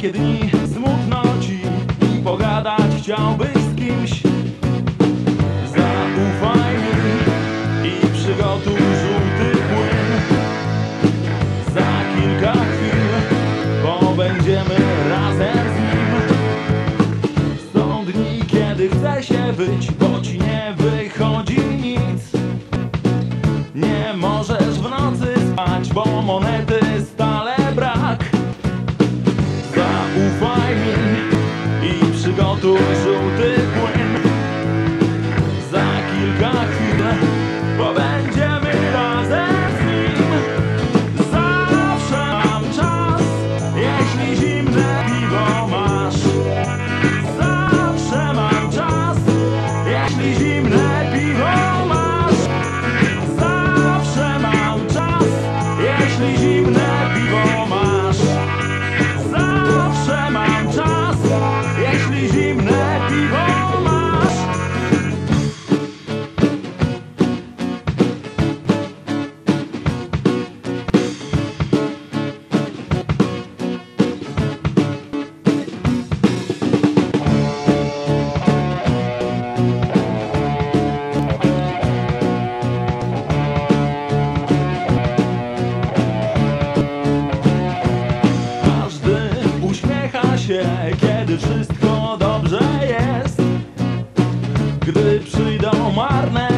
takie dni smutno ci Pogadać chciałbyś z kimś? Zaufaj mi i przygotuj żółty płyn. Za kilka chwil pobędziemy razem z nim. Są dni, kiedy chce się być, bo ci nie wychodzi nic. Nie możesz w nocy spać, bo monet wszystko dobrze jest. Gdy przyjdą marne